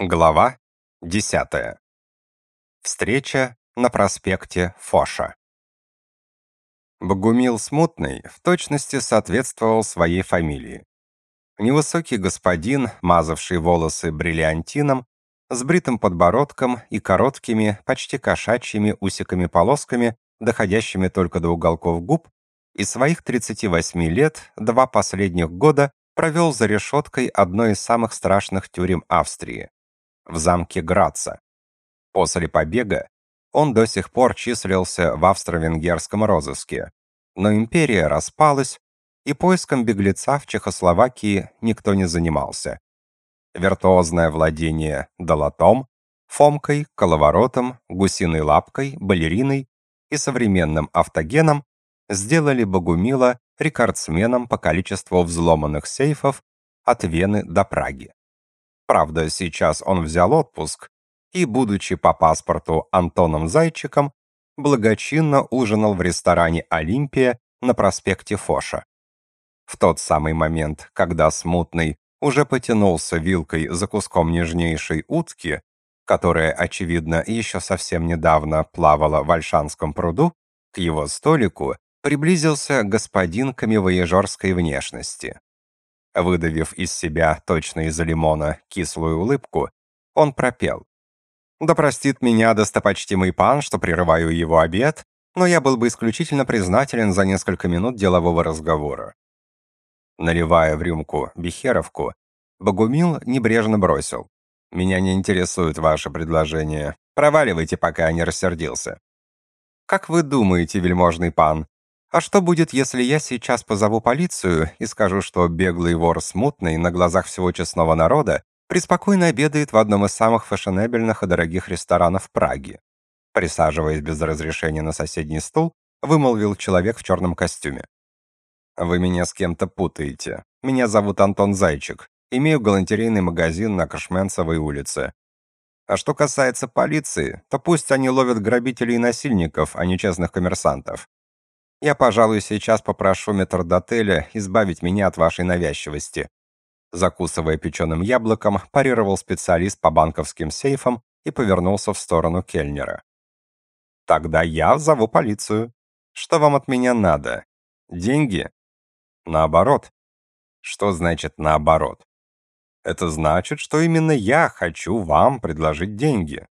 Глава 10. Встреча на проспекте Фоша. Богумил Смутный в точности соответствовал своей фамилии. Невысокий господин, мазавший волосы бриллиантином, с бритым подбородком и короткими, почти кошачьими усиками-полосками, доходящими только до уголков губ, из своих 38 лет два последних года провел за решеткой одной из самых страшных тюрем Австрии в замке Граца. После побега он до сих пор числился в австро-венгерском розыске, но империя распалась, и поиском беглеца в Чехословакии никто не занимался. Виртуозное владение долотом, фомкой, коловоротом, гусиной лапкой, балериной и современным автогеном сделали Богумила рекордсменом по количеству взломанных сейфов от Вены до Праги. Правда, сейчас он взял отпуск и, будучи по паспорту Антоном Зайчиком, благочинно ужинал в ресторане «Олимпия» на проспекте Фоша. В тот самый момент, когда Смутный уже потянулся вилкой за куском нежнейшей утки, которая, очевидно, еще совсем недавно плавала в Альшанском пруду, к его столику приблизился господин камевояжерской внешности. Выдавив из себя точно из лимона кислую улыбку, он пропел. «Да простит меня достопочтимый пан, что прерываю его обед, но я был бы исключительно признателен за несколько минут делового разговора». Наливая в рюмку бихеровку, Богумил небрежно бросил. «Меня не интересует ваше предложение. Проваливайте, пока я не рассердился». «Как вы думаете, вельможный пан, а что будет, если я сейчас позову полицию и скажу, что беглый вор смутный на глазах всего честного народа преспокойно обедает в одном из самых фешенебельных и дорогих ресторанов Праги? Присаживаясь без разрешения на соседний стул, вымолвил человек в черном костюме. Вы меня с кем-то путаете. Меня зовут Антон Зайчик. Имею галантерейный магазин на Кашменцевой улице. А что касается полиции, то пусть они ловят грабителей и насильников, а не честных коммерсантов. Я, пожалуй, сейчас попрошу метрдотеля избавить меня от вашей навязчивости. Закусывая печеным яблоком, парировал специалист по банковским сейфам и повернулся в сторону кельнера. Тогда я зову полицию. Что вам от меня надо? Деньги? Наоборот. Что значит наоборот? Это значит, что именно я хочу вам предложить деньги.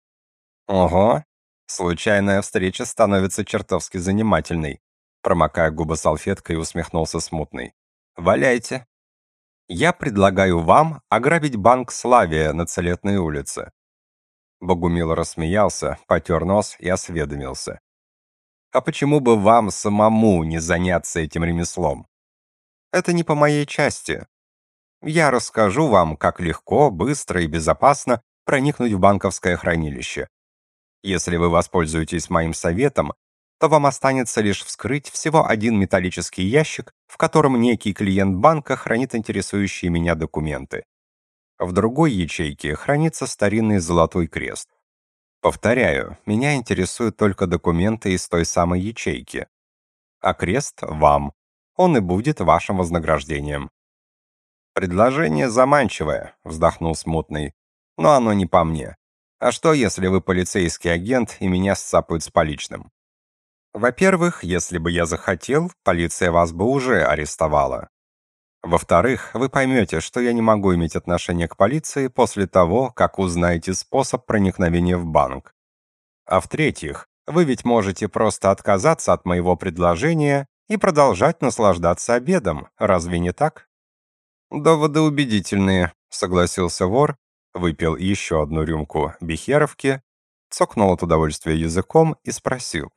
Ого, случайная встреча становится чертовски занимательной промокая губы салфеткой, усмехнулся смутный. Валяйте. Я предлагаю вам ограбить банк Славия на Целетной улице. Богумил рассмеялся, потер нос и осведомился. А почему бы вам самому не заняться этим ремеслом? Это не по моей части. Я расскажу вам, как легко, быстро и безопасно проникнуть в банковское хранилище. Если вы воспользуетесь моим советом, то вам останется лишь вскрыть всего один металлический ящик, в котором некий клиент банка хранит интересующие меня документы. В другой ячейке хранится старинный золотой крест. Повторяю, меня интересуют только документы из той самой ячейки. А крест вам. Он и будет вашим вознаграждением. Предложение заманчивое, вздохнул смутный. Но оно не по мне. А что, если вы полицейский агент и меня сцапают с поличным? Во-первых, если бы я захотел, полиция вас бы уже арестовала. Во-вторых, вы поймете, что я не могу иметь отношения к полиции после того, как узнаете способ проникновения в банк. А в-третьих, вы ведь можете просто отказаться от моего предложения и продолжать наслаждаться обедом, разве не так? Доводы убедительные, согласился вор, выпил еще одну рюмку бихеровки, цокнул от удовольствия языком и спросил: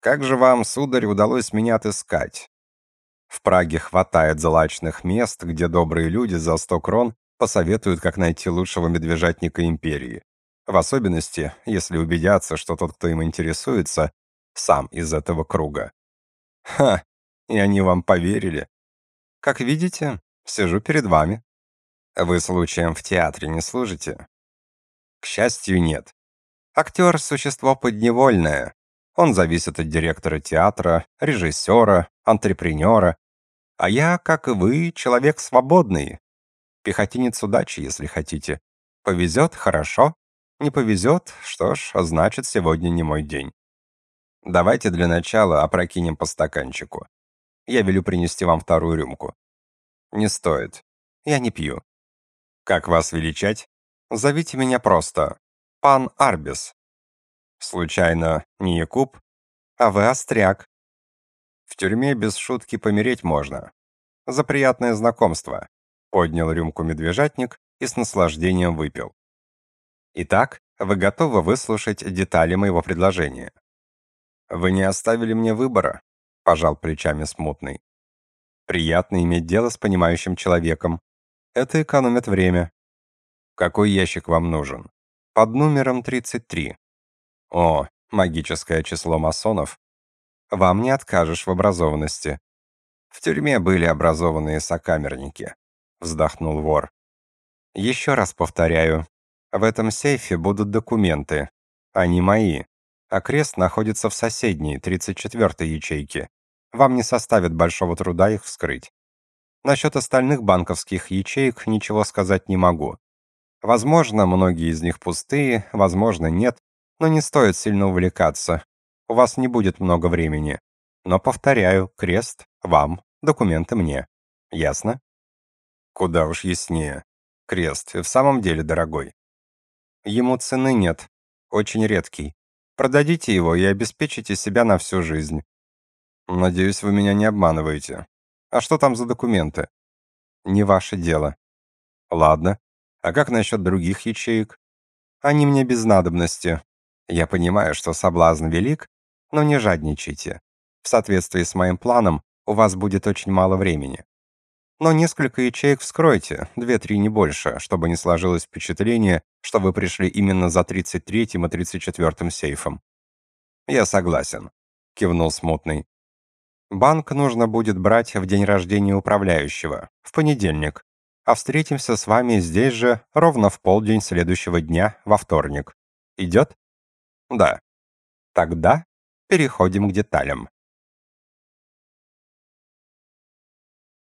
как же вам, сударь, удалось меня отыскать? В Праге хватает злачных мест, где добрые люди за сто крон посоветуют, как найти лучшего медвежатника империи. В особенности, если убедятся, что тот, кто им интересуется, сам из этого круга. Ха, и они вам поверили. Как видите, сижу перед вами. Вы случаем в театре не служите? К счастью, нет. Актер — существо подневольное, он зависит от директора театра, режиссера, антрепренера. А я, как и вы, человек свободный. Пехотинец удачи, если хотите. Повезет — хорошо. Не повезет — что ж, значит, сегодня не мой день. Давайте для начала опрокинем по стаканчику. Я велю принести вам вторую рюмку. Не стоит. Я не пью. Как вас величать? Зовите меня просто. Пан Арбис. Случайно, не Якуб? А вы остряк. В тюрьме без шутки помереть можно. За приятное знакомство. Поднял рюмку медвежатник и с наслаждением выпил. Итак, вы готовы выслушать детали моего предложения? Вы не оставили мне выбора, пожал плечами смутный. Приятно иметь дело с понимающим человеком. Это экономит время. Какой ящик вам нужен? Под номером 33. О, магическое число масонов. Вам не откажешь в образованности. В тюрьме были образованные сокамерники, вздохнул вор. Еще раз повторяю, в этом сейфе будут документы. Они мои. А крест находится в соседней, 34-й ячейке. Вам не составит большого труда их вскрыть. Насчет остальных банковских ячеек ничего сказать не могу. Возможно, многие из них пустые, возможно, нет, но не стоит сильно увлекаться. У вас не будет много времени. Но повторяю, крест вам, документы мне. Ясно? Куда уж яснее. Крест в самом деле дорогой. Ему цены нет. Очень редкий. Продадите его и обеспечите себя на всю жизнь. Надеюсь, вы меня не обманываете. А что там за документы? Не ваше дело. Ладно. А как насчет других ячеек? Они мне без надобности. Я понимаю, что соблазн велик, но не жадничайте. В соответствии с моим планом у вас будет очень мало времени. Но несколько ячеек вскройте, две-три не больше, чтобы не сложилось впечатление, что вы пришли именно за 33-м и 34-м сейфом. Я согласен, кивнул смутный. Банк нужно будет брать в день рождения управляющего, в понедельник, а встретимся с вами здесь же ровно в полдень следующего дня, во вторник. Идет? Да. Тогда переходим к деталям.